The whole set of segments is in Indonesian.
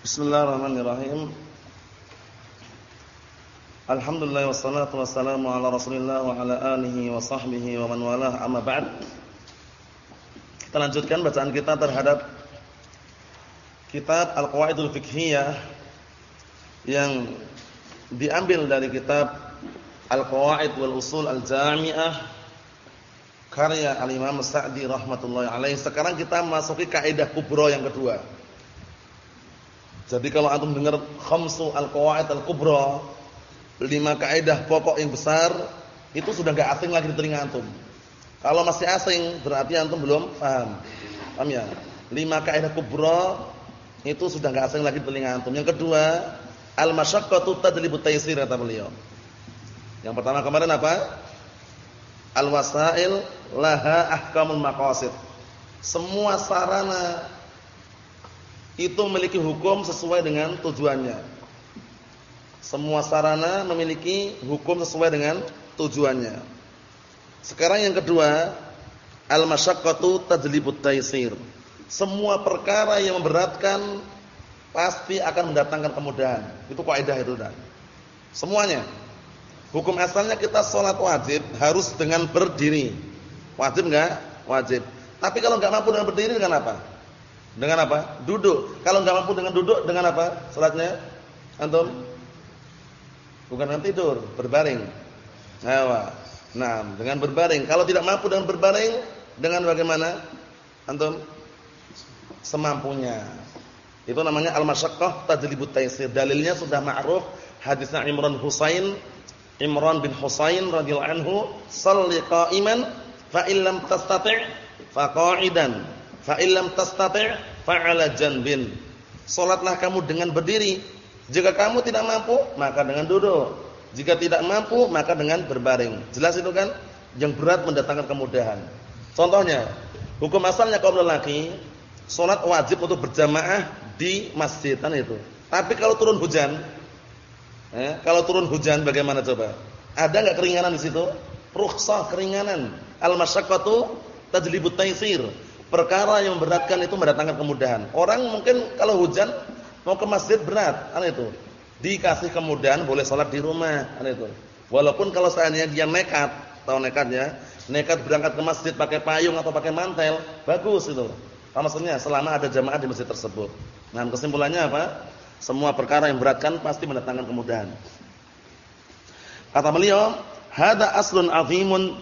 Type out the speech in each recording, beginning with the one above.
Bismillahirrahmanirrahim. Alhamdulillah wassalatu wassalamu ala Rasulillah wa ala alihi wa sahbihi wa man walah amma ba'd. Kita lanjutkan bacaan kita terhadap kitab Al-Qawaidul Fiqhiyah yang diambil dari kitab Al-Qawaid wal Usul Al-Jami'ah karya Al-Imam Sa'di rahmatullahi alaih. Sekarang kita masuki kaidah kubra yang kedua. Jadi kalau antum dengar khamsu al-qawaid al-kubra, lima kaidah pokok yang besar, itu sudah enggak asing lagi di telinga antum. Kalau masih asing, berarti antum belum paham. Paham ya? Lima kaidah kubra itu sudah enggak asing lagi di telinga antum. Yang kedua, al-masyaqqatu tadlibu taysir kata beliau. Yang pertama kemarin apa? Al-wasail laha ahkamul maqasid. Semua sarana itu memiliki hukum sesuai dengan tujuannya. Semua sarana memiliki hukum sesuai dengan tujuannya. Sekarang yang kedua, al-masyaqqatu tajlibut taysir. Semua perkara yang memberatkan pasti akan mendatangkan kemudahan. Itu kaidah itu dah. Semuanya. Hukum asalnya kita sholat wajib harus dengan berdiri. Wajib enggak? Wajib. Tapi kalau enggak mampu dengan berdiri dengan apa? Dengan apa? Duduk. Kalau nggak mampu dengan duduk, dengan apa? Salatnya? Antum? Bukan dengan tidur, berbaring. Ayo. Nah, dengan berbaring. Kalau tidak mampu dengan berbaring, dengan bagaimana? Antum? Semampunya. Itu namanya al-masyaqqah tajlibut taysir. Dalilnya sudah ma'ruf hadisnya Imran Husain Imran bin Husain radhiyallahu anhu, "Shalli qa'iman fa illam tastati' fa qa'idan." Fa illam tastati' fa'ala janbin. Salatlah kamu dengan berdiri. Jika kamu tidak mampu, maka dengan duduk. Jika tidak mampu, maka dengan berbaring. Jelas itu kan? Yang berat mendatangkan kemudahan. Contohnya, hukum asalnya kaum lelaki salat wajib untuk berjamaah di masjid kan itu. Tapi kalau turun hujan, eh, kalau turun hujan bagaimana coba? Ada enggak keringanan di situ? Rukhsah keringanan. Al-masyaqqatu tajlibut taysir Perkara yang memberatkan itu mendatangkan kemudahan. Orang mungkin kalau hujan mau ke masjid berat, kan itu. Dikasih kemudahan boleh sholat di rumah, kan itu. Walaupun kalau seandainya dia nekat, tahu nekatnya, nekat berangkat ke masjid pakai payung atau pakai mantel, bagus itu. Apa maksudnya? Selama ada jamaah di masjid tersebut. Nah, kesimpulannya apa? Semua perkara yang beratkan pasti mendatangkan kemudahan. Kata beliau, "Hada aslun 'azimun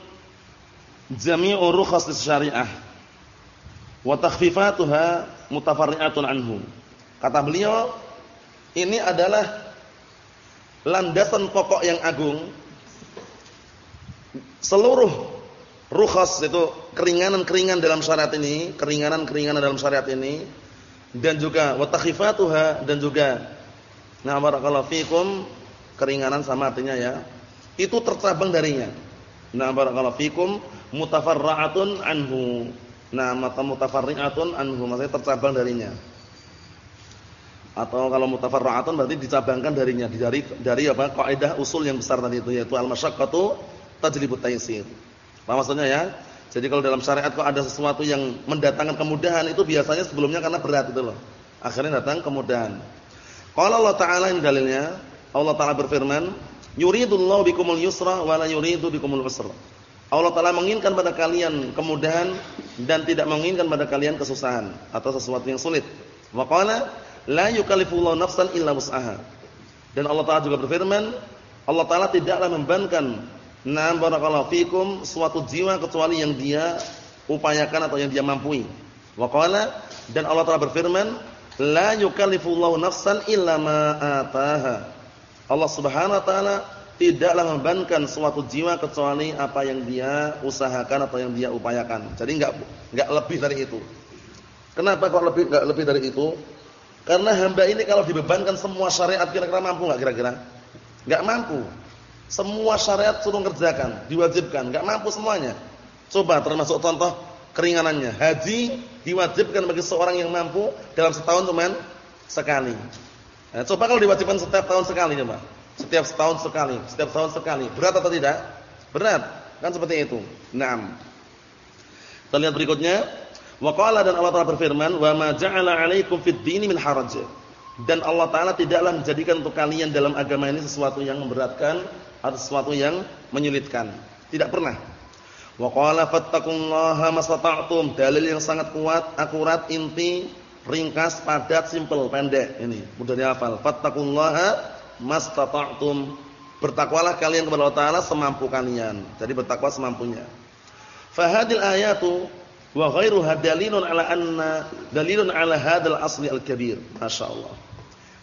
jami'u rukhas syariah." Wa takhfifatuha mutafarri'atun anhu. Kata beliau, ini adalah landasan pokok yang agung. Seluruh rukhas itu keringanan-keringanan dalam syariat ini, keringanan-keringanan dalam syariat ini dan juga wa takhfifatuha dan juga na barakallahu fikum keringanan sama artinya ya. Itu tercabang darinya. Na barakallahu fikum mutafarra'atun anhu Nah, mata mutafarri'atun anhu maksudnya tercabang darinya. Atau kalau mutafarra'atun berarti dicabangkan darinya, dari dari apa? kaidah usul yang besar tadi itu yaitu al-masyaqqatu tajlibut taysir. Apa maksudnya ya? Jadi kalau dalam syariat kok ada sesuatu yang mendatangkan kemudahan itu biasanya sebelumnya karena berat itu loh. Akhirnya datang kemudahan. Qala Allah Ta'ala ini dalilnya, Allah Ta'ala berfirman, "Yuridullahu bikumul yusra wa la yuridu bikumul usra." Allah Ta'ala menginginkan pada kalian kemudahan dan tidak menginginkan pada kalian kesusahan atau sesuatu yang sulit. Wa qala la yukallifullahu nafsan illa wus'aha. Dan Allah Ta'ala juga berfirman, Allah Ta'ala tidaklah membebankan na barakallahu fikum suatu jiwa kecuali yang dia upayakan atau yang dia mampu. Wa dan Allah Ta'ala berfirman, la yukallifullahu nafsan illa ma ataha. Allah Subhanahu wa taala tidaklah membebankan suatu jiwa kecuali apa yang dia usahakan atau yang dia upayakan. Jadi enggak enggak lebih dari itu. Kenapa kok lebih enggak lebih dari itu? Karena hamba ini kalau dibebankan semua syariat kira-kira mampu enggak kira-kira? Enggak mampu. Semua syariat suruh kerjakan, diwajibkan, enggak mampu semuanya. Coba termasuk contoh keringanannya. Haji diwajibkan bagi seorang yang mampu dalam setahun cuman sekali. Nah, coba kalau diwajibkan setiap tahun sekali coba. Setiap setahun sekali, setiap tahun sekali. Berat atau tidak? Berat. Kan seperti itu. Naam. Kita lihat berikutnya. Wa qala dan Allah Ta'ala berfirman, "Wa ma ja'ala 'alaikum fid min haraj." Dan Allah taala tidaklah menjadikan untuk kalian dalam agama ini sesuatu yang memberatkan atau sesuatu yang menyulitkan. Tidak pernah. Wa qala fattaqullaha mastata'tum. Dalil yang sangat kuat, akurat, inti, ringkas, padat, simpel, pendek. Ini mudah dihafal. Fattaqullaha mastata'tum. Bertakwalah kalian kepada Allah taala semampu kalian. Jadi bertakwa semampunya. Fahadil ayatu wa ghairuha dalilun ala anna dalilun ala hadzal asli al-kabir. Masyaallah.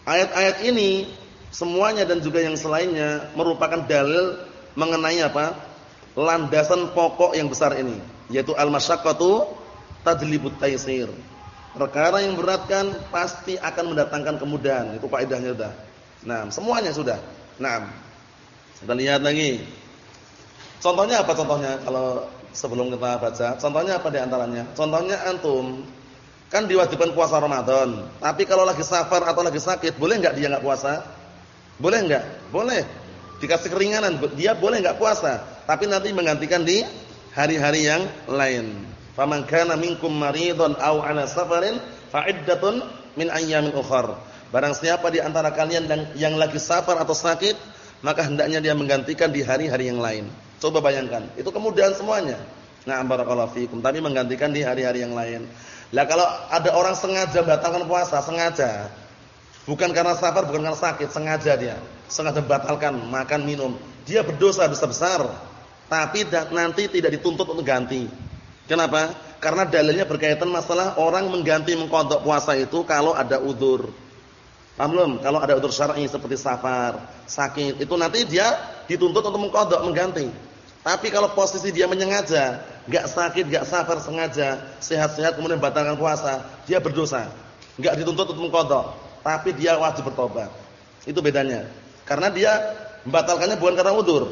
Ayat-ayat ini semuanya dan juga yang selainnya merupakan dalil mengenai apa? landasan pokok yang besar ini, yaitu al-masyaqqatu tajlibut taisir. Perkara yang beratkan pasti akan mendatangkan kemudahan. Itu faedahnya sudah. Nah, semuanya sudah. Nah, kita lihat lagi. Contohnya apa contohnya kalau sebelum kita baca? Contohnya apa di antaranya? Contohnya antum Kan diwajibkan puasa Ramadan. Tapi kalau lagi safar atau lagi sakit, boleh enggak dia enggak puasa? Boleh enggak? Boleh. Dikasih keringanan, dia boleh enggak puasa, tapi nanti menggantikan di hari-hari yang lain. Faman kana minkum maridun aw ala safarin fa iddatun min ayyamin ukhra. Barang siapa di antara kalian yang, yang lagi safar atau sakit, maka hendaknya dia menggantikan di hari-hari yang lain. Coba bayangkan, itu kemudahan semuanya. Nah, barakallahu fikum, tapi menggantikan di hari-hari yang lain. Lah kalau ada orang sengaja batalkan puasa, sengaja. Bukan karena safar, bukan karena sakit, sengaja dia. Sengaja batalkan makan minum. Dia berdosa besar-besar. Tapi nanti tidak dituntut untuk ganti. Kenapa? Karena dalilnya berkaitan masalah orang mengganti mengkodok puasa itu kalau ada udur. Paham belum? Kalau ada udur syar'i seperti safar, sakit, itu nanti dia dituntut untuk mengkodok, mengganti. Tapi kalau posisi dia menyengaja, enggak sakit, enggak safar sengaja, sehat-sehat kemudian batalkan puasa, dia berdosa. Enggak dituntut untuk mengqadha, tapi dia wajib bertobat. Itu bedanya. Karena dia membatalkannya bukan karena udur.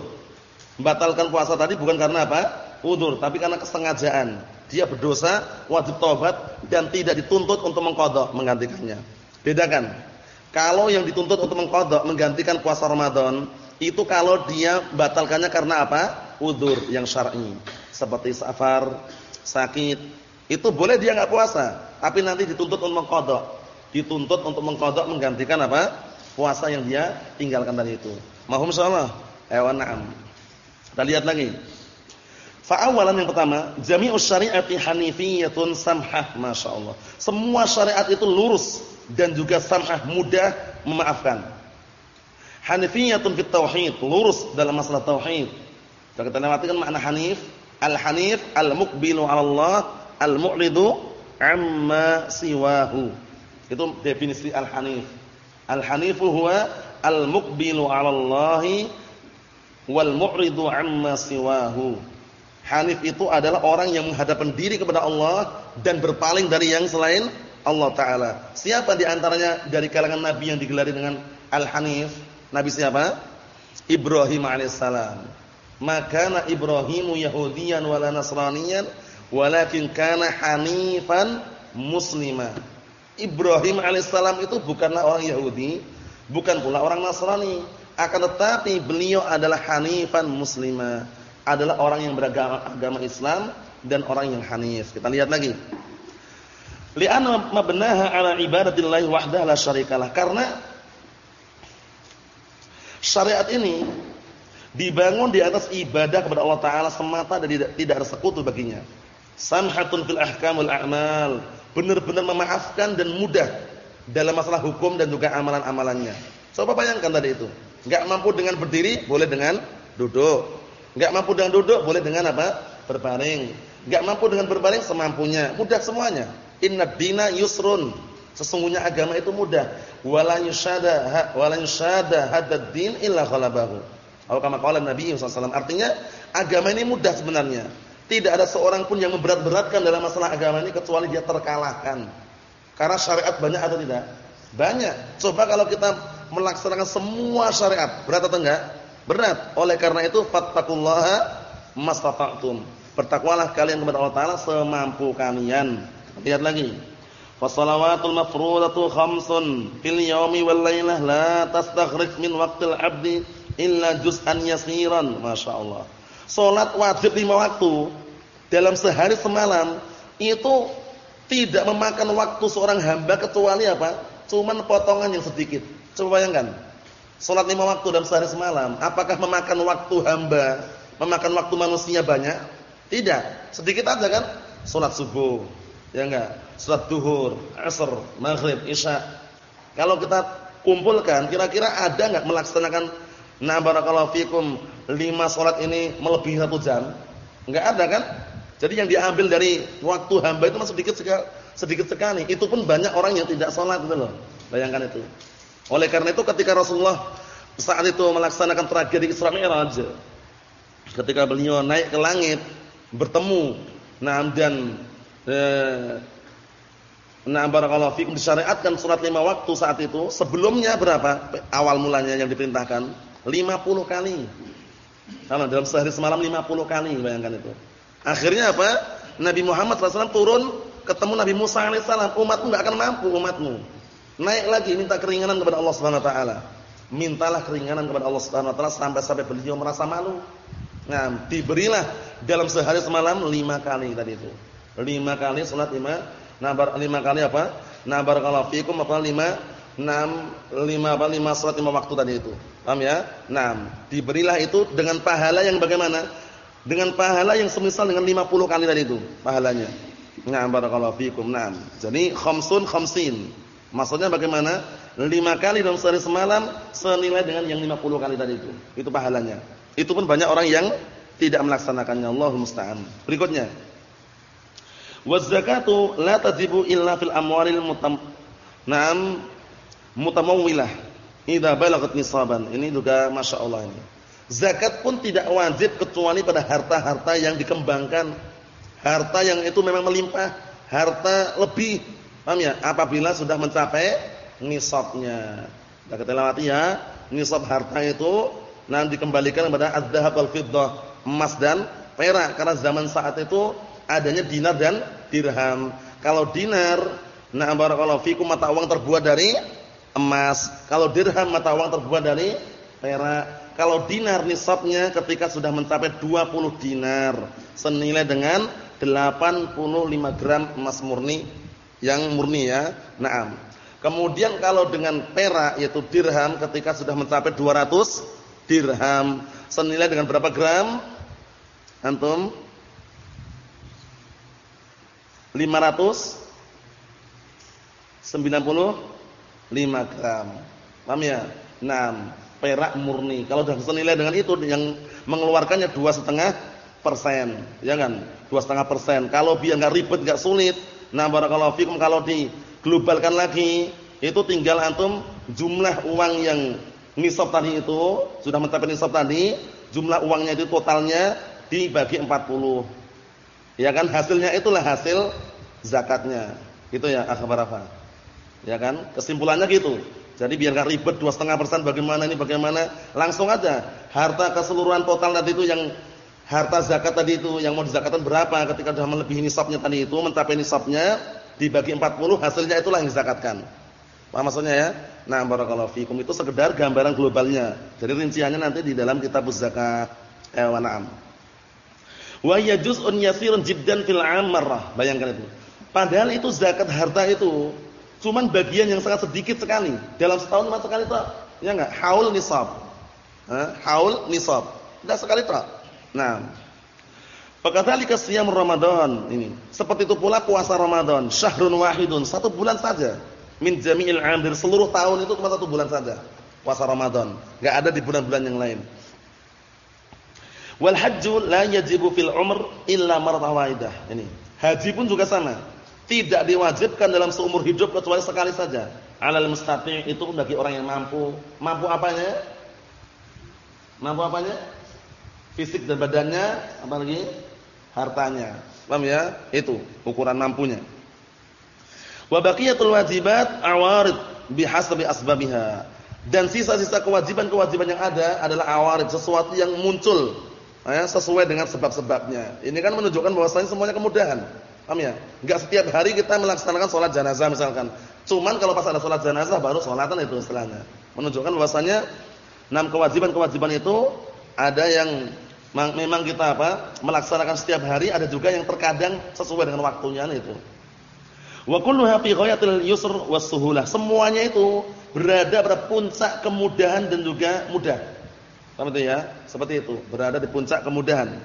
Membatalkan puasa tadi bukan karena apa? Udur, tapi karena kesengajaan. Dia berdosa, wajib tobat dan tidak dituntut untuk mengqadha, menggantikannya. Bedakan. Kalau yang dituntut untuk mengqadha, menggantikan puasa Ramadan, itu kalau dia batalkannya karena apa? Udur yang syar'i. Seperti safar, sakit. Itu boleh dia enggak puasa, tapi nanti dituntut untuk mengqadha. Dituntut untuk mengqadha menggantikan apa? Puasa yang dia tinggalkan tadi itu. Mahum insyaallah. Ayo na'am. Kita lihat lagi. Fa'awalan yang pertama, jami'us syari'ati hanifiyatun samhah, masyaallah. Semua syariat itu lurus dan juga samhah, mudah memaafkan. Hanifiyatun fit tauhid, lurus dalam masalah tauhid. Kalau kita lewati kan makna hanif, al-hanif al-muqbilu 'ala Allah, al-mu'ridu 'amma siwahu. Itu definisi al-hanif. Al-hanifu huwa al-muqbilu 'ala Allah wal mu'ridu 'amma siwahu. Hanif itu adalah orang yang menghadapkan diri kepada Allah dan berpaling dari yang selain Allah taala. Siapa di antaranya dari kalangan nabi yang digelari dengan Al-Hanif? Nabi siapa? Ibrahim alaihissalam. Maka Ibrahimu Yahudiyan wala Nasraniyan walakin kana hanifan muslima. Ibrahim alaihissalam itu bukanlah orang Yahudi, bukan pula orang Nasrani, akan tetapi beliau adalah hanifan muslima, adalah orang yang beragama agama Islam dan orang yang hanif. Kita lihat lagi. Li'anna mabnaha ala ibadatillahi wahdahu la syarikalah. Karena Syariat ini dibangun di atas ibadah kepada Allah taala semata dan tidak, ada sekutu baginya. Samhatun fil ahkamul a'mal, benar-benar memaafkan dan mudah dalam masalah hukum dan juga amalan-amalannya. Coba bayangkan tadi itu. Enggak mampu dengan berdiri, boleh dengan duduk. Enggak mampu dengan duduk, boleh dengan apa? Berbaring. Enggak mampu dengan berbaring semampunya. Mudah semuanya. Inna dina yusrun. Sesungguhnya agama itu mudah. Wala yusyada wala hadad din illa ghalabahu. Atau kama qala Nabi sallallahu Artinya agama ini mudah sebenarnya. Tidak ada seorang pun yang memberat-beratkan dalam masalah agama ini kecuali dia terkalahkan. Karena syariat banyak atau tidak? Banyak. Coba kalau kita melaksanakan semua syariat, berat atau enggak? Berat. Oleh karena itu fattaqullaha mastata'tum. Bertakwalah kalian kepada Allah taala semampu kalian. Lihat lagi. Fasalawatul mafrudatu khamsun fil yawmi wal lailah la tastakhrij min waqtil 'abdi illa juz'an yasiran. Masyaallah. Salat wajib lima waktu dalam sehari semalam itu tidak memakan waktu seorang hamba kecuali apa? cuman potongan yang sedikit. Coba bayangkan. Salat lima waktu dalam sehari semalam, apakah memakan waktu hamba, memakan waktu manusia banyak? Tidak, sedikit aja kan? Salat subuh, ya enggak? Salat duhur, asar, maghrib, isya. Kalau kita kumpulkan, kira-kira ada enggak melaksanakan na barakallahu fikum lima salat ini melebihi satu jam? Enggak ada kan? Jadi yang diambil dari waktu hamba itu masih sedikit sekali, sedikit sekali. Itu pun banyak orang yang tidak sholat itu loh. Bayangkan itu. Oleh karena itu ketika Rasulullah saat itu melaksanakan tragedi Isra Mi'raj, ketika beliau naik ke langit bertemu nah dan eh, nah barakallahu fikum disyariatkan salat lima waktu saat itu. Sebelumnya berapa? Awal mulanya yang diperintahkan 50 kali. Karena dalam sehari semalam 50 kali bayangkan itu. Akhirnya apa? Nabi Muhammad SAW turun ketemu Nabi Musa AS. Umatmu nggak akan mampu umatmu. Naik lagi minta keringanan kepada Allah Subhanahu Wa Taala. Mintalah keringanan kepada Allah Subhanahu Wa Taala sampai sampai beliau merasa malu. Nah, diberilah dalam sehari semalam lima kali tadi itu. Lima kali sholat lima. Nabar lima kali apa? Nabar kalau fikum apa lima? Enam lima apa lima sholat lima waktu tadi itu. Paham ya? Enam. Diberilah itu dengan pahala yang bagaimana? dengan pahala yang semisal dengan 50 kali tadi itu pahalanya. Nah, barakallahu fikum. Nah, jadi khamsun khamsin. Maksudnya bagaimana? 5 kali dalam sehari semalam senilai dengan yang 50 kali tadi itu. Itu pahalanya. Itu pun banyak orang yang tidak melaksanakannya. Allahumma musta'an. Berikutnya. Waz zakatu la tajibu illa fil amwalil mutam Naam mutamawwilah idza balagat nisaban. Ini juga Masya Allah ini. Zakat pun tidak wajib kecuali pada harta-harta yang dikembangkan. Harta yang itu memang melimpah, harta lebih. Paham ya? Apabila sudah mencapai nisabnya. Kita lewati ya, nisab harta itu nanti dikembalikan kepada az-zahab wal fiddah, emas dan perak karena zaman saat itu adanya dinar dan dirham. Kalau dinar, nah barakallahu fikum mata uang terbuat dari emas. Kalau dirham mata uang terbuat dari perak. Kalau dinar nisabnya ketika sudah mencapai 20 dinar senilai dengan 85 gram emas murni yang murni ya. Naam. Kemudian kalau dengan perak yaitu dirham ketika sudah mencapai 200 dirham senilai dengan berapa gram? Antum? 595 gram. Paham ya? Naam perak murni. Kalau sudah senilai dengan itu yang mengeluarkannya dua setengah persen, ya kan? Dua setengah persen. Kalau biar nggak ribet, nggak sulit, nah barakallahu fikum kalau diglobalkan lagi, itu tinggal antum jumlah uang yang nisab tadi itu sudah mencapai nisab tadi, jumlah uangnya itu totalnya dibagi 40. Ya kan hasilnya itulah hasil zakatnya. Gitu ya akhbar Ya kan? Kesimpulannya gitu. Jadi biar nggak ribet dua setengah persen bagaimana ini bagaimana langsung aja harta keseluruhan total tadi itu yang harta zakat tadi itu yang mau dizakatkan berapa ketika sudah melebihi nisabnya tadi itu mencapai nisabnya dibagi 40 hasilnya itulah yang dizakatkan. Paham maksudnya ya? Nah, barakallahu fikum itu sekedar gambaran globalnya. Jadi rinciannya nanti di dalam kitab zakat. Eh, wa na'am. Wa yajuzun yasirun jiddan fil amarah. Bayangkan itu. Padahal itu zakat harta itu Cuman bagian yang sangat sedikit sekali. Dalam setahun cuma sekali tak? Ya enggak? Haul nisab. Ha? Haul nisab. Enggak sekali tak? Nah. Fakadzalika siyam Ramadan ini. Seperti itu pula puasa Ramadan, syahrun wahidun, satu bulan saja. Min jami'il 'am seluruh tahun itu cuma satu bulan saja. Puasa Ramadan, enggak ada di bulan-bulan yang lain. Wal hajju la yajibu fil umr illa marrah wahidah. Ini. Haji pun juga sama tidak diwajibkan dalam seumur hidup kecuali sekali saja. Alal mustati' itu bagi orang yang mampu. Mampu apanya? Mampu apanya? Fisik dan badannya, apa lagi? Hartanya. Paham ya? Itu ukuran mampunya. Wa baqiyatul wajibat awarid bihasabi asbabiha. Dan sisa-sisa kewajiban-kewajiban yang ada adalah awarid, sesuatu yang muncul ya, sesuai dengan sebab-sebabnya. Ini kan menunjukkan bahwasanya semuanya kemudahan. Paham ya? Enggak setiap hari kita melaksanakan sholat jenazah misalkan. Cuman kalau pas ada sholat jenazah baru sholatan itu istilahnya. Menunjukkan bahwasanya enam kewajiban-kewajiban itu ada yang memang kita apa? melaksanakan setiap hari, ada juga yang terkadang sesuai dengan waktunya itu. Wa kulluha fi ghayatil yusr was suhulah. Semuanya itu berada pada puncak kemudahan dan juga mudah. Paham itu ya? Seperti itu, berada di puncak kemudahan.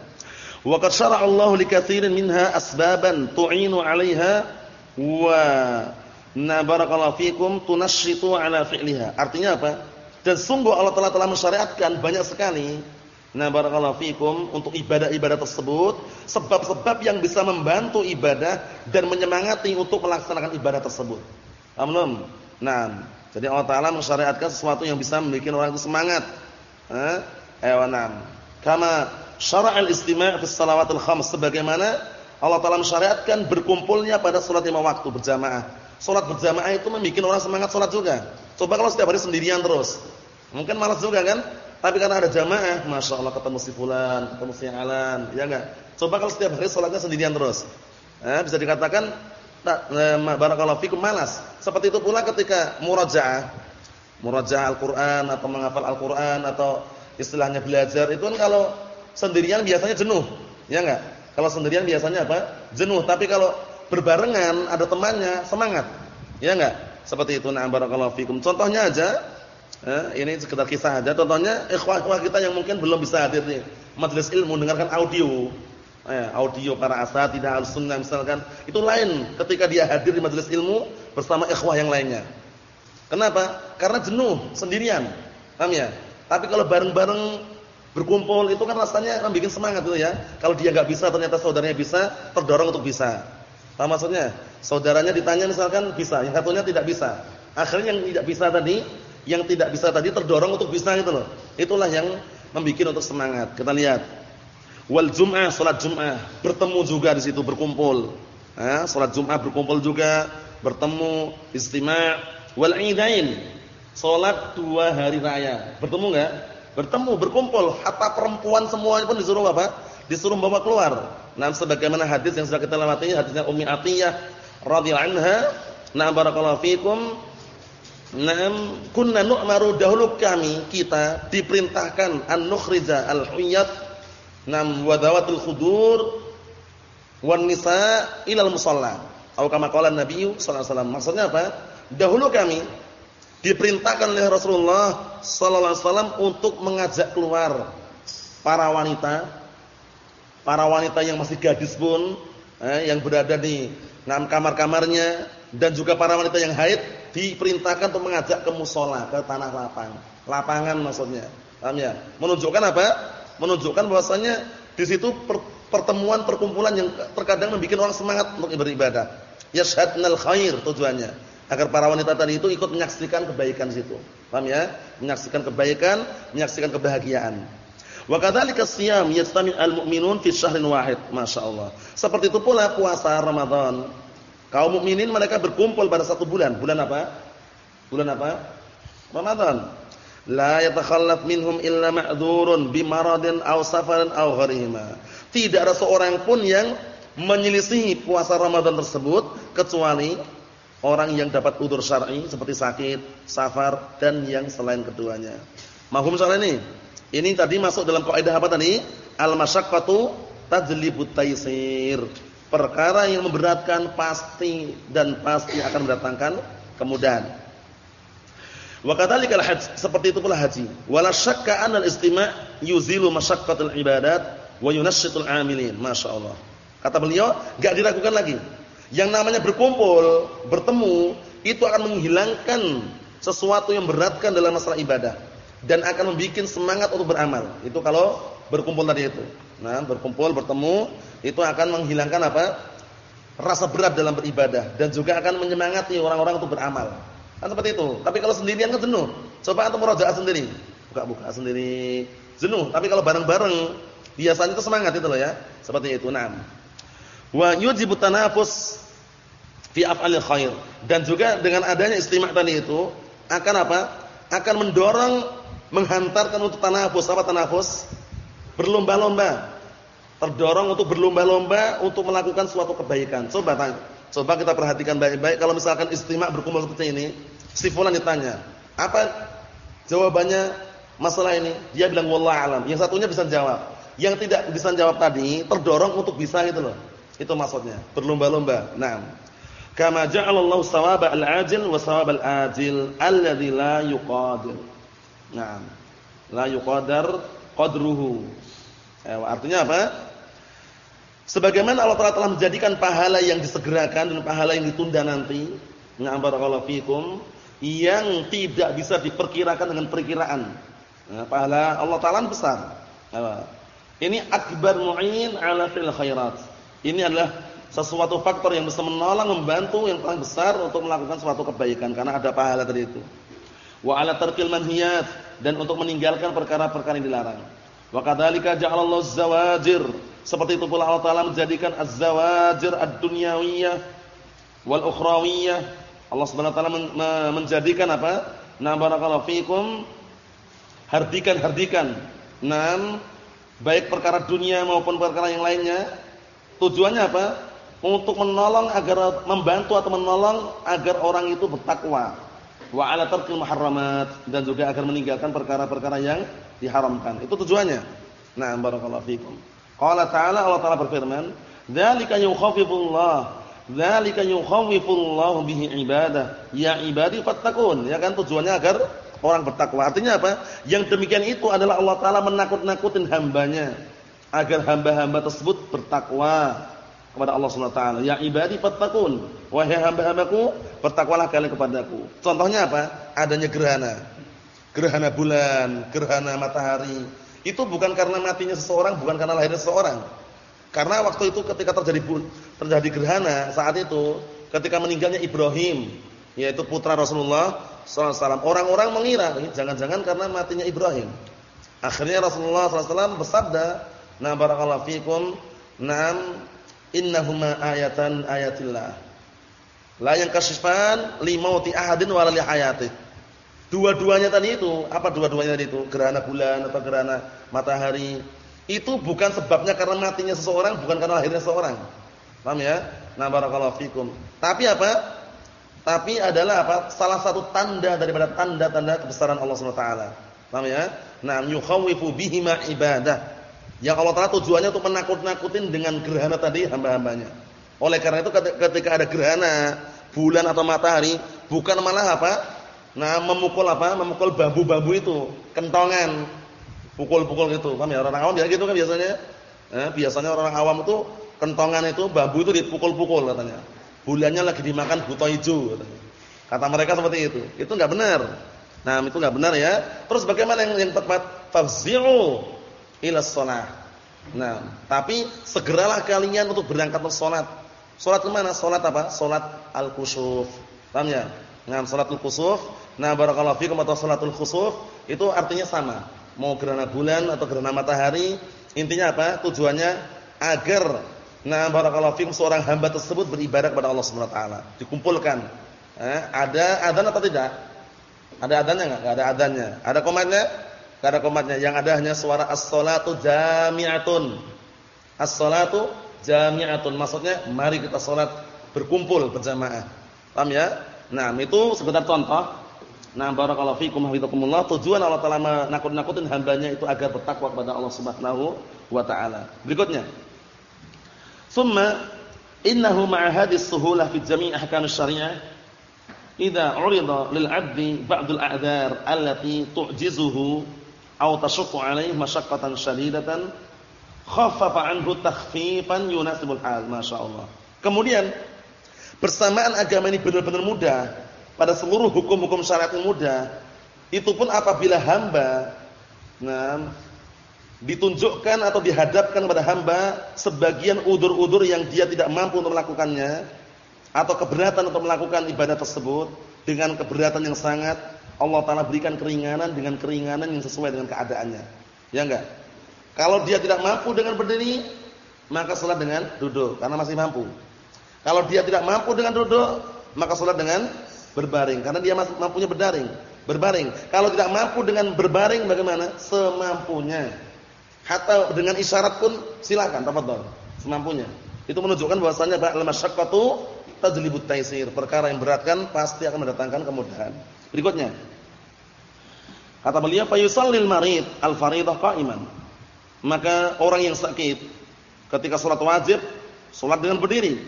Wa qad syara'a Allahu likatsirin minha asbaban tu'inu 'alaiha wa na barakallahu fikum tunashitu 'ala fi'liha. Artinya apa? Dan sungguh Allah telah telah mensyariatkan banyak sekali Nah barakallahu fikum untuk ibadah-ibadah tersebut sebab-sebab yang bisa membantu ibadah dan menyemangati untuk melaksanakan ibadah tersebut. Amin. Nah, jadi Allah taala mensyariatkan sesuatu yang bisa membuat orang itu semangat. Eh, ewanam. Kama syara'al istima' fi shalawatil khams sebagaimana Allah taala mensyariatkan berkumpulnya pada salat lima waktu berjamaah. Salat berjamaah itu membuat orang semangat salat juga. Coba kalau setiap hari sendirian terus. Mungkin malas juga kan? Tapi karena ada jamaah, masya Allah ketemu si fulan, ketemu si alan, ya enggak? Coba kalau setiap hari sholatnya sendirian terus, eh, bisa dikatakan tak eh, barakallahu fikum malas. Seperti itu pula ketika murajaah, murajaah Al-Quran atau menghafal Al-Quran atau istilahnya belajar itu kan kalau sendirian biasanya jenuh, ya enggak? Kalau sendirian biasanya apa? Jenuh. Tapi kalau berbarengan ada temannya semangat, ya enggak? Seperti itu. Nah, barakallahu fikum. Contohnya aja Eh, ini sekedar kisah aja. Contohnya ikhwah-ikhwah kita yang mungkin belum bisa hadir di majelis ilmu dengarkan audio. Eh, audio para asatidah al-sunnah misalkan. Itu lain ketika dia hadir di majelis ilmu bersama ikhwah yang lainnya. Kenapa? Karena jenuh sendirian. Paham ya? Tapi kalau bareng-bareng berkumpul itu kan rasanya kan bikin semangat gitu ya. Kalau dia nggak bisa ternyata saudaranya bisa, terdorong untuk bisa. Paham maksudnya? Saudaranya ditanya misalkan bisa, yang satunya tidak bisa. Akhirnya yang tidak bisa tadi yang tidak bisa tadi terdorong untuk bisa gitu loh. Itulah yang membuat untuk semangat. Kita lihat. Wal Jum'ah, salat Jum'ah, bertemu juga di situ berkumpul. Ha, salat Jum'ah berkumpul juga, bertemu, istima' wal Idain. Salat dua hari raya. Bertemu enggak? Bertemu, berkumpul. Hatta perempuan semuanya pun disuruh apa? Disuruh bawa keluar. Nah, sebagaimana hadis yang sudah kita lewati, hadisnya Ummi Atiyah radhiyallahu anha, "Na barakallahu fikum" Naam kunna nu'maru dahulu kami kita diperintahkan an nukhrija al-huyat nam wadawatul khudur wan nisa ilal musalla. Atau kama qala Nabi sallallahu alaihi wasallam. Maksudnya apa? Dahulu kami diperintahkan oleh Rasulullah sallallahu alaihi wasallam untuk mengajak keluar para wanita para wanita yang masih gadis pun eh, yang berada di enam kamar-kamarnya dan juga para wanita yang haid diperintahkan untuk mengajak ke musola, ke tanah lapang. Lapangan maksudnya. Paham ya? Menunjukkan apa? Menunjukkan bahwasanya di situ pertemuan perkumpulan yang terkadang membuat orang semangat untuk beribadah. Yashhadnal khair tujuannya. Agar para wanita tadi itu ikut menyaksikan kebaikan situ. Paham ya? Menyaksikan kebaikan, menyaksikan kebahagiaan. Wa kadzalika siyam yastami al-mu'minun fi syahrin wahid. Masyaallah. Seperti itu pula puasa Ramadan. Kaum mukminin mereka berkumpul pada satu bulan. Bulan apa? Bulan apa? Ramadan. La yatakhallaf minhum illa ma'dzurun bimaradin aw safarin aw gharihima. Tidak ada seorang pun yang menyelisihi puasa Ramadan tersebut kecuali orang yang dapat udur syar'i seperti sakit, safar dan yang selain keduanya. Mahum soal ini? Ini tadi masuk dalam kaidah apa tadi? Al-masyaqqatu tajlibut taysir perkara yang memberatkan pasti dan pasti akan mendatangkan kemudahan. Wa kadzalikal hajj, seperti itu pula haji. Wala syakka anal istima' yuzilu masyaqqatul ibadat wa yunasshitul 'amilin. Masyaallah. Kata beliau, enggak diragukan lagi. Yang namanya berkumpul, bertemu, itu akan menghilangkan sesuatu yang beratkan dalam masalah ibadah dan akan membuat semangat untuk beramal. Itu kalau berkumpul tadi itu. Nah, berkumpul, bertemu itu akan menghilangkan apa? rasa berat dalam beribadah dan juga akan menyemangati orang-orang untuk beramal. Kan seperti itu. Tapi kalau sendirian kan jenuh. Coba antum murojaah sendiri. Buka-buka sendiri. Jenuh. Tapi kalau bareng-bareng biasanya itu semangat itu loh ya. Seperti itu. Naam. Wa yujibu tanafus fi af'alil khair. Dan juga dengan adanya istimak tadi itu akan apa? Akan mendorong menghantarkan untuk tanafus. Apa tanafus? Berlomba-lomba terdorong untuk berlomba-lomba untuk melakukan suatu kebaikan. Coba tanya, coba kita perhatikan baik-baik kalau misalkan istimewa berkumpul seperti ini, si fulan ditanya, apa jawabannya masalah ini? Dia bilang wallah alam. Yang satunya bisa jawab. Yang tidak bisa jawab tadi terdorong untuk bisa gitu loh. Itu maksudnya, berlomba-lomba. Nah, Kama ja'alallahu sawaba al-ajil wa sawaba al-ajil alladhi la yuqadir. Naam. La yuqadar qadruhu. Eh, artinya apa? Sebagaimana Allah Taala telah menjadikan pahala yang disegerakan dan pahala yang ditunda nanti, na'am barakallahu fikum, yang tidak bisa diperkirakan dengan perkiraan. Nah, pahala Allah Taala besar. Ini akbar mu'in ala fil khairat. Ini adalah sesuatu faktor yang bisa menolong, membantu yang paling besar untuk melakukan suatu kebaikan karena ada pahala tadi itu. Wa ala tarkil manhiyat dan untuk meninggalkan perkara-perkara yang dilarang. Wa kadzalika ja'alallahu zawajir. Seperti itu pula Allah Taala menjadikan az-zawajir ad-dunyawiyah wal ukhrawiyah. Allah Subhanahu wa taala menjadikan apa? Na barakallahu fikum hardikan-hardikan. Naam baik perkara dunia maupun perkara yang lainnya. Tujuannya apa? Untuk menolong agar membantu atau menolong agar orang itu bertakwa. Wa ala tarkil muharramat dan juga agar meninggalkan perkara-perkara yang diharamkan. Itu tujuannya. Nah, barakallahu fikum. Qala ta'ala Allah Ta'ala berfirman, "Dzalika yukhaffifullah Dzalika yukhawwifullahu bihi ibadah. Ya ibadi fattaqun. Ya kan tujuannya agar orang bertakwa. Artinya apa? Yang demikian itu adalah Allah taala menakut-nakutin hambanya agar hamba-hamba tersebut bertakwa kepada Allah Subhanahu wa taala. Ya ibadi fattaqun. Wahai hamba-hambaku, bertakwalah kalian kepadaku. Contohnya apa? Adanya gerhana gerhana bulan, gerhana matahari. Itu bukan karena matinya seseorang, bukan karena lahirnya seseorang. Karena waktu itu ketika terjadi terjadi gerhana saat itu, ketika meninggalnya Ibrahim, yaitu putra Rasulullah SAW, orang-orang mengira jangan-jangan karena matinya Ibrahim. Akhirnya Rasulullah SAW bersabda, "Na barakallahu fikum, nam innahuma ayatan ayatillah. La yang kasifan limauti ahadin wa la hayatihi." Dua-duanya tadi itu, apa dua-duanya tadi itu? Gerhana bulan atau gerhana matahari. Itu bukan sebabnya karena matinya seseorang, bukan karena lahirnya seseorang. Paham ya? Nah, barakallahu fikum. Tapi apa? Tapi adalah apa? Salah satu tanda daripada tanda-tanda kebesaran Allah Subhanahu wa taala. Paham ya? Nah, yukhawifu bihima ibadah. Yang Allah Taala tujuannya untuk menakut-nakutin dengan gerhana tadi hamba-hambanya. Oleh karena itu ketika ada gerhana bulan atau matahari, bukan malah apa? Nah, memukul apa? Memukul bambu-bambu itu, kentongan. Pukul-pukul gitu. Paham ya? Orang awam ya gitu kan biasanya. Eh, biasanya orang awam itu kentongan itu bambu itu dipukul-pukul katanya. Bulannya lagi dimakan buto hijau katanya. Kata mereka seperti itu. Itu enggak benar. Nah, itu enggak benar ya. Terus bagaimana yang yang tepat? Fafzi'u ila shalah. Nah, tapi segeralah kalian untuk berangkat ke salat. Salat ke mana? Salat apa? Salat al-kusuf. Paham ya? Nah, salatul khusuf, nah barakallahu fikum atau salatul khusuf itu artinya sama. Mau gerhana bulan atau gerhana matahari, intinya apa? Tujuannya agar nah barakallahu fikum seorang hamba tersebut beribadah kepada Allah Subhanahu wa taala, dikumpulkan. Eh, ada adzan atau tidak? Ada adzannya enggak? Enggak ada adzannya. Ada komatnya? Ada komatnya. Yang ada hanya suara as-salatu jami'atun. As-salatu jami'atun. Maksudnya mari kita salat berkumpul berjamaah. Paham ya? Nah, itu sekedar contoh. Nah, barakallahu fikum hafizakumullah. Tujuan Allah Taala menakut-nakutin hambanya itu agar bertakwa kepada Allah Subhanahu wa taala. Berikutnya. Summa innahu ma'a hadhihi suhulah fi jami' ahkam syariah idza 'urida lil 'abdi ba'd al-a'dhar allati tu'jizuhu aw tashqu 'alaihi khaffafa 'anhu takhfifan yunasibul hal masyaallah. Kemudian Bersamaan agama ini benar-benar mudah, pada seluruh hukum-hukum syariat mudah, itu pun apabila hamba nah, ditunjukkan atau dihadapkan kepada hamba sebagian udur-udur yang dia tidak mampu untuk melakukannya atau keberatan untuk melakukan ibadah tersebut dengan keberatan yang sangat Allah taala berikan keringanan dengan keringanan yang sesuai dengan keadaannya. Ya enggak? Kalau dia tidak mampu dengan berdiri, maka salat dengan duduk karena masih mampu. Kalau dia tidak mampu dengan duduk, maka sholat dengan berbaring. Karena dia mampunya berbaring. Berbaring. Kalau tidak mampu dengan berbaring, bagaimana? Semampunya. Hatta dengan isyarat pun silakan, tafadhol. Semampunya. Itu menunjukkan bahwasanya al-masyaqqatu tajlibut taisir. Perkara yang berat kan pasti akan mendatangkan kemudahan. Berikutnya. Kata beliau, "Fa yusallil marid al-fariidhah qa'iman." Maka orang yang sakit ketika salat wajib salat dengan berdiri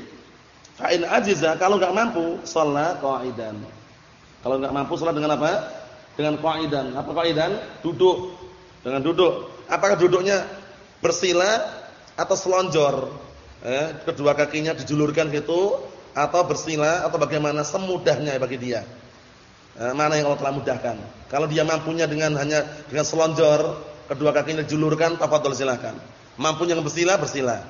Fa in ajiza kalau enggak mampu shalat qa'idan. Kalau enggak mampu salat dengan apa? Dengan qa'idan. Apa qa'idan? Duduk. Dengan duduk. Apakah duduknya bersila atau selonjor? Eh, kedua kakinya dijulurkan gitu atau bersila atau bagaimana semudahnya bagi dia. Eh, mana yang Allah telah mudahkan? Kalau dia mampunya dengan hanya dengan selonjor, kedua kakinya dijulurkan, tafadhol silakan. Mampunya bersila, bersila.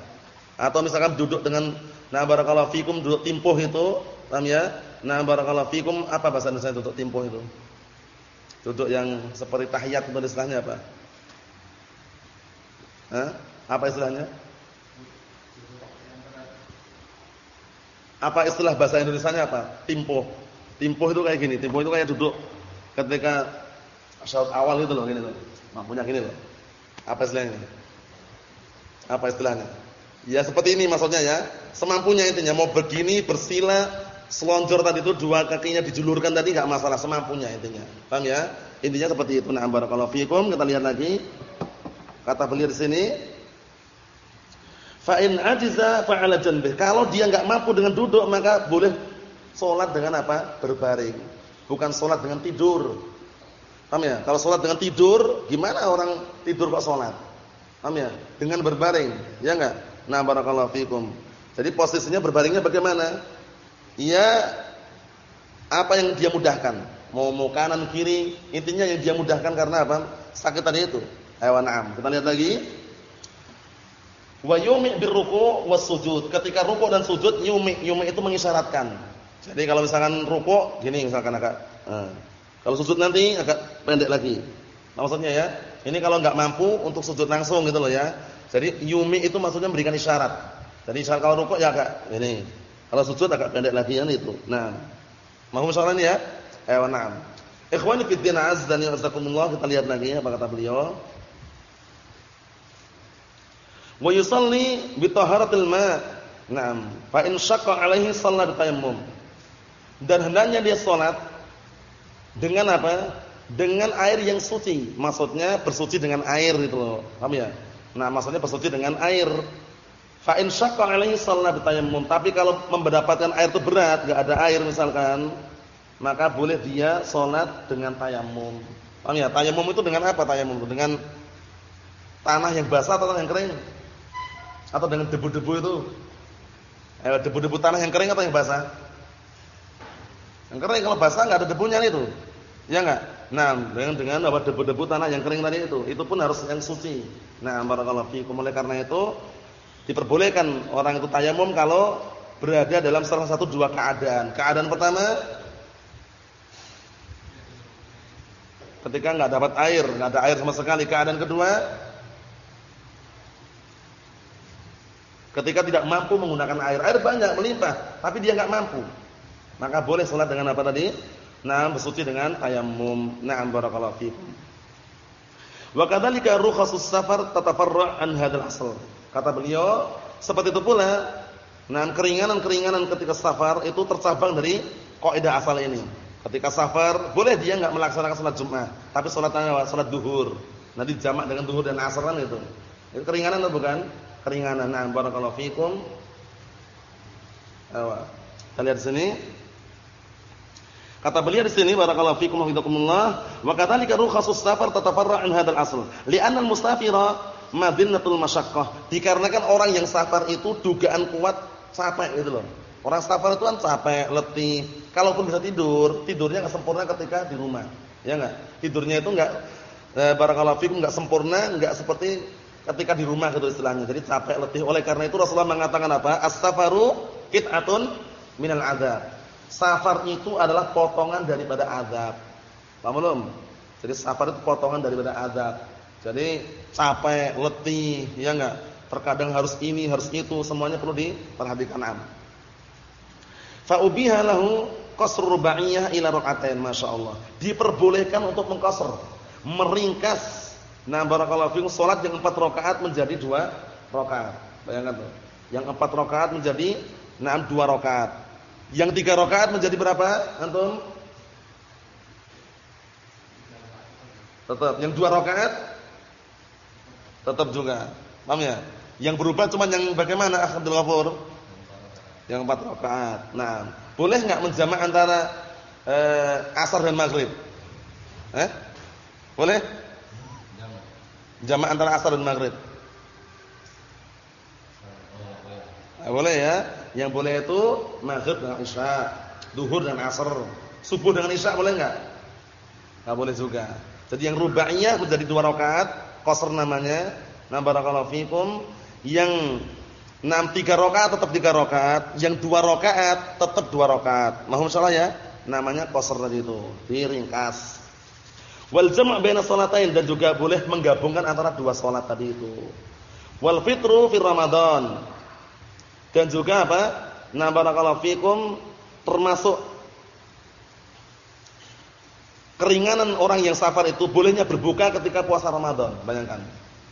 Atau misalkan duduk dengan nah barakallahu fikum duduk timpuh itu, paham ya? Nah barakallahu fikum apa bahasa Indonesia duduk timpuh itu? Duduk yang seperti tahiyat itu istilahnya apa? Hah? Apa istilahnya? Apa istilah bahasa Indonesianya apa? Timpuh. Timpuh itu kayak gini, timpuh itu kayak duduk ketika syarat awal itu loh gini loh. Mampunya gini loh. Apa istilahnya? Apa istilahnya? Ya seperti ini maksudnya ya. Semampunya intinya mau begini bersila selonjor tadi itu dua kakinya dijulurkan tadi enggak masalah semampunya intinya. Paham ya? Intinya seperti itu. Nah, barakallahu fikum. Kita lihat lagi. Kata beliau di sini, Fa in ajiza fa'ala janbih. Kalau dia enggak mampu dengan duduk maka boleh salat dengan apa? Berbaring. Bukan salat dengan tidur. Paham ya? Kalau salat dengan tidur, gimana orang tidur kok salat? Paham ya? Dengan berbaring, ya enggak? Nah, barakallahu fikum. Jadi posisinya berbaringnya bagaimana? Ya apa yang dia mudahkan. Mau mau kanan kiri, intinya yang dia mudahkan karena apa? Sakit tadi itu. Ayo na'am. Kita lihat lagi. Wa yumi birruku was sujud. Ketika ruku dan sujud yumi, yumi itu mengisyaratkan. Jadi kalau misalkan ruku gini misalkan agak eh. kalau sujud nanti agak pendek lagi. Nah, maksudnya ya, ini kalau enggak mampu untuk sujud langsung gitu loh ya. Jadi yumi itu maksudnya memberikan isyarat. Jadi isyarat kalau ruku ya agak ini. Kalau sujud agak pendek lagi kan itu. Nah, mau soalan ya? Eh, na'am. Ikhwani fi din azza wa kita lihat lagi apa kata beliau. Wa yusalli bi taharatil ma. Naam. Fa in syaqqa alaihi shalla tayammum. Dan hendaknya dia salat dengan apa? Dengan air yang suci. Maksudnya bersuci dengan air gitu loh. Paham ya? Nah, maksudnya bersuci dengan air. Fa in syaqqa alaihi shalla bi tayammum. Tapi kalau mendapatkan air itu berat, enggak ada air misalkan, maka boleh dia salat dengan tayammum. Paham ya? Tayammum itu dengan apa tayammum? Dengan tanah yang basah atau yang kering? Atau dengan debu-debu itu? Eh, debu-debu tanah yang kering atau yang basah? Yang kering kalau basah enggak ada debunya itu. Ya enggak? Nah, dengan dengan apa debu-debu tanah yang kering tadi itu, itu pun harus yang suci. Nah, barakallahu fiikum. Oleh karena itu diperbolehkan orang itu tayamum kalau berada dalam salah satu dua keadaan. Keadaan pertama ketika enggak dapat air, enggak ada air sama sekali. Keadaan kedua Ketika tidak mampu menggunakan air, air banyak melimpah, tapi dia enggak mampu. Maka boleh salat dengan apa tadi? Nah, bersuci dengan tayammum. Na'am barakallahu fikum. Wa kadzalika rukhasus safar tatafarra' an hadzal asl. Kata beliau, seperti itu pula nah keringanan-keringanan ketika safar itu tercabang dari kaidah asal ini. Ketika safar, boleh dia enggak melaksanakan salat Jumat, tapi salatnya salat duhur. Nanti jamak dengan duhur dan asar kan itu. Itu keringanan atau bukan? keringanan. Nah, barakallahu fikum. Awa. Kita lihat sini. Kata beliau di sini barakallahu fikum wa hidakumullah wa kadzalika rukhasus safar tatafarra' an hadzal asl. Li'anna al-musafira madinatul masyaqqah. Dikarenakan orang yang safar itu dugaan kuat capek gitu loh. Orang safar itu kan capek, letih. Kalaupun bisa tidur, tidurnya enggak sempurna ketika di rumah. Ya enggak? Tidurnya itu enggak eh, barakallahu fikum enggak sempurna, enggak seperti ketika di rumah gitu istilahnya. Jadi capek letih. Oleh karena itu Rasulullah mengatakan apa? As-safaru qit'atun minal adzab. Safar itu adalah potongan daripada azab. Paham belum? Jadi safar itu potongan daripada azab. Jadi capek, letih, ya enggak? Terkadang harus ini, harus itu, semuanya perlu diperhatikan am. Fa ubiha lahu qasr rubaiyah ila rak'atain, masyaallah. Diperbolehkan untuk mengqasr, meringkas Nah, barakallahu fikum salat yang 4 rakaat menjadi 2 rakaat. Bayangkan tuh. Yang 4 rakaat menjadi nah 2 rakaat. Yang 3 rakaat menjadi berapa? Antum? Tetap. Yang 2 rakaat tetap juga. Paham ya? Yang berubah cuma yang bagaimana Abdul Ghafur? Yang empat rakaat. Nah, boleh enggak menjamak antara eh, asar dan maghrib? Eh? Boleh? Jamak antara asar dan maghrib. Nah, boleh ya. Yang boleh itu maghrib dengan isya, duhur dan asar, subuh dengan isya boleh enggak? Enggak boleh juga. Jadi yang rubaiyah menjadi dua rakaat, qasar namanya. Nah barakallahu fikum yang enam tiga rakaat tetap tiga rakaat, yang dua rakaat tetap dua rakaat. Mohon salah ya, namanya qasar tadi itu, diringkas. Wal jam' baina salatain dan juga boleh menggabungkan antara dua salat tadi itu. Wal fitru fi Ramadan. Dan juga apa? Nah barakallahu fikum termasuk keringanan orang yang safar itu bolehnya berbuka ketika puasa Ramadan. Bayangkan.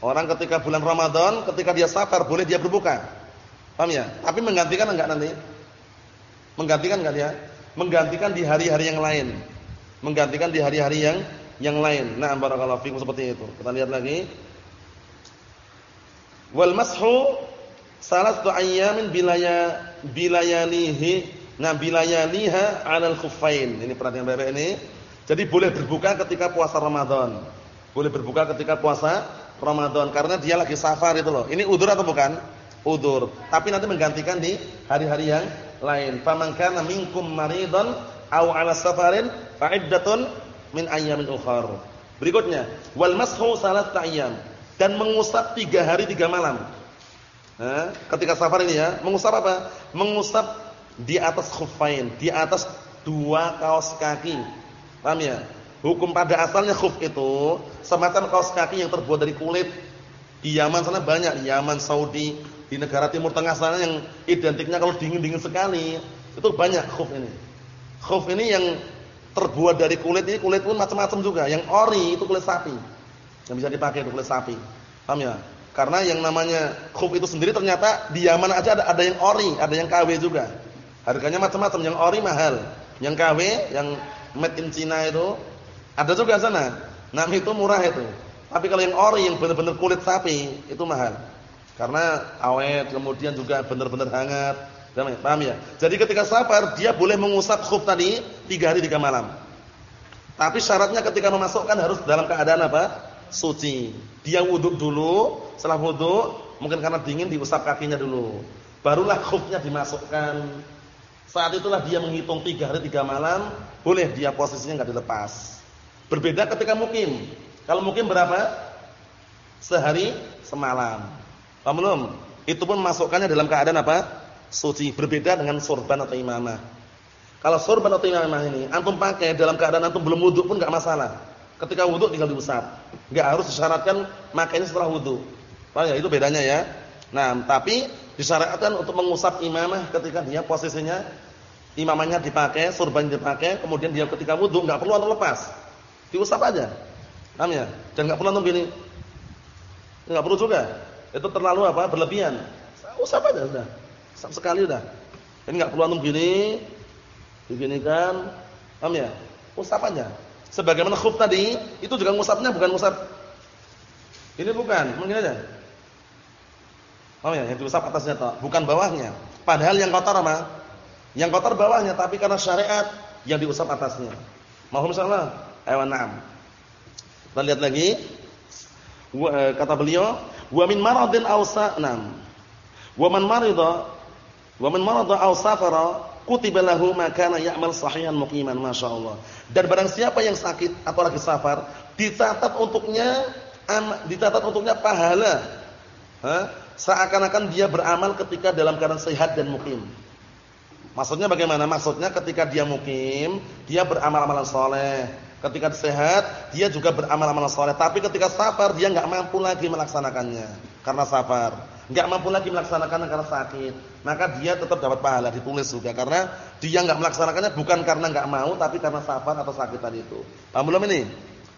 Orang ketika bulan Ramadan, ketika dia safar boleh dia berbuka. Paham ya? Tapi menggantikan enggak nanti? Menggantikan enggak dia? Menggantikan di hari-hari yang lain. Menggantikan di hari-hari yang yang lain. Nah, barakallahu fikum seperti itu. Kita lihat lagi. Wal mashu salatu ayyamin bilaya bilayalihi nah bilayaliha 'alal khuffain. Ini perhatian Bapak ini. Jadi boleh berbuka ketika puasa Ramadan. Boleh berbuka ketika puasa Ramadan karena dia lagi safar itu loh. Ini udur atau bukan? Udur. Tapi nanti menggantikan di hari-hari yang lain. Faman minkum maridun aw 'ala safarin fa'iddatun min ayyamin ukhar. Berikutnya, wal mashu salat ayyam dan mengusap tiga hari tiga malam. Ketika safar ini ya, mengusap apa? Mengusap di atas khuffain, di atas dua kaos kaki. Paham ya? Hukum pada asalnya khuf itu semacam kaos kaki yang terbuat dari kulit. Di Yaman sana banyak, Yaman, Saudi, di negara Timur Tengah sana yang identiknya kalau dingin-dingin sekali, itu banyak khuf ini. Khuf ini yang terbuat dari kulit ini kulit pun macam-macam juga. Yang ori itu kulit sapi. Yang bisa dipakai itu kulit sapi. Paham ya? Karena yang namanya khuf itu sendiri ternyata di Yaman aja ada ada yang ori, ada yang KW juga. Harganya macam-macam. Yang ori mahal, yang KW, yang made in China itu ada juga sana. Nah, itu murah itu. Tapi kalau yang ori yang benar-benar kulit sapi itu mahal. Karena awet, kemudian juga benar-benar hangat. Paham ya? Jadi ketika safar dia boleh mengusap khuf tadi tiga hari tiga malam. Tapi syaratnya ketika memasukkan harus dalam keadaan apa? Suci. Dia wudhu dulu, setelah wudhu mungkin karena dingin diusap kakinya dulu. Barulah khufnya dimasukkan. Saat itulah dia menghitung tiga hari tiga malam, boleh dia posisinya nggak dilepas. Berbeda ketika mukim. Kalau mukim berapa? Sehari semalam. Paham belum? Itu pun masukkannya dalam keadaan apa? Suci. Berbeda dengan sorban atau imamah. Kalau sorban atau imamah ini antum pakai dalam keadaan antum belum wudhu pun nggak masalah. Ketika wudhu tinggal diusap. Nggak harus disyaratkan makainya setelah wudhu. Paham ya? Itu bedanya ya. Nah, tapi disyaratkan untuk mengusap imamah ketika dia posisinya imamahnya dipakai, sorban dipakai, kemudian dia ketika wudhu nggak perlu antum lepas. Diusap aja. Paham ya? Dan enggak perlu antum gini. Enggak perlu juga. Itu terlalu apa? Berlebihan. Usap aja sudah. Usap sekali sudah. Ini enggak perlu antum gini. Diginikan. Paham ya? Usap aja. Sebagaimana khuf tadi, itu juga ngusapnya bukan ngusap. Ini bukan, mungkin aja. Paham ya? Yang diusap atasnya toh, bukan bawahnya. Padahal yang kotor apa? Yang kotor bawahnya, tapi karena syariat yang diusap atasnya. Mohon salah. Ayo na'am. Kita lihat lagi. Eh, kata beliau, "Wa min maradin aw sa'nam." Wa man marida wa man marada aw kutiba lahu ma ya'mal sahihan muqiman masyaallah. Dan barang siapa yang sakit atau lagi safar, dicatat untuknya dicatat untuknya pahala. Seakan-akan dia beramal ketika dalam keadaan sehat dan mukim. Maksudnya bagaimana? Maksudnya ketika dia mukim, dia beramal amalan soleh Ketika sehat, dia juga beramal-amal soleh. Tapi ketika safar, dia nggak mampu lagi melaksanakannya karena safar. Nggak mampu lagi melaksanakannya karena sakit. Maka dia tetap dapat pahala ditulis juga karena dia nggak melaksanakannya bukan karena nggak mau, tapi karena safar atau sakit tadi itu. Paham belum ini?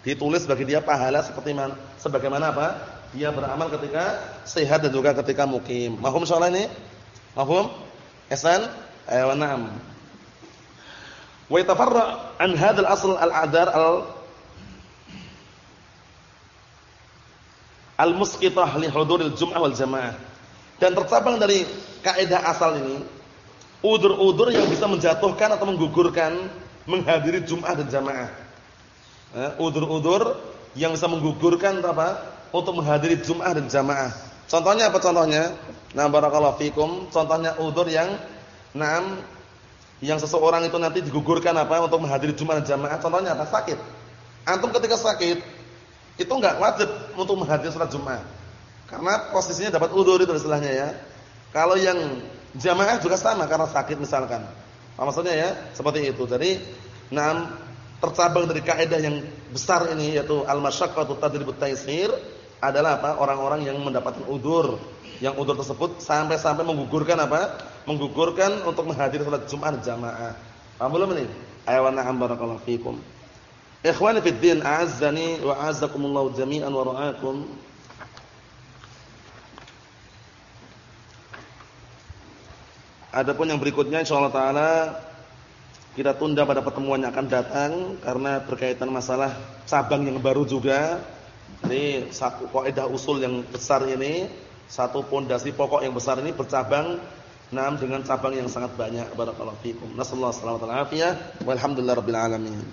Ditulis bagi dia pahala seperti mana? Sebagaimana apa? Dia beramal ketika sehat dan juga ketika mukim. Mahum soal ini? Mahum? Esan? Ayo, na'am. Wa yatafarra' an hadzal asl al-a'dar al al-musqitah li huduril jum'ah wal jamaah. Dan tercabang dari kaidah asal ini udur-udur yang bisa menjatuhkan atau menggugurkan menghadiri Jumat dan jamaah. Eh, udur-udur yang bisa menggugurkan apa? Untuk menghadiri Jumat dan jamaah. Contohnya apa contohnya? Nah, barakallahu fikum, contohnya udur yang enam yang seseorang itu nanti digugurkan apa untuk menghadiri Jumat dan jamaah. Contohnya apa? Sakit. Antum ketika sakit itu enggak wajib untuk menghadiri salat Jumat. Karena posisinya dapat udur itu istilahnya ya. Kalau yang jamaah juga sama karena sakit misalkan. Apa maksudnya ya? Seperti itu. Jadi, enam tercabang dari kaidah yang besar ini yaitu al-masyaqqatu tadribut taysir adalah apa? Orang-orang yang mendapatkan udur. Yang udur tersebut sampai-sampai menggugurkan apa? Menggugurkan untuk menghadiri salat Jumat jamaah. Paham belum ini? Ayo na'am barakallahu fikum. Ikhwani fid din, a'azzani wa a'azzakumullahu jami'an wa ra'akum. Adapun yang berikutnya insyaallah taala kita tunda pada pertemuan yang akan datang karena berkaitan masalah cabang yang baru juga ini satu kaidah usul yang besar ini, satu pondasi pokok yang besar ini bercabang enam dengan cabang yang sangat banyak. Barakallahu fikum. Nasallahu alaihi wasallam. Walhamdulillahirabbil alamin.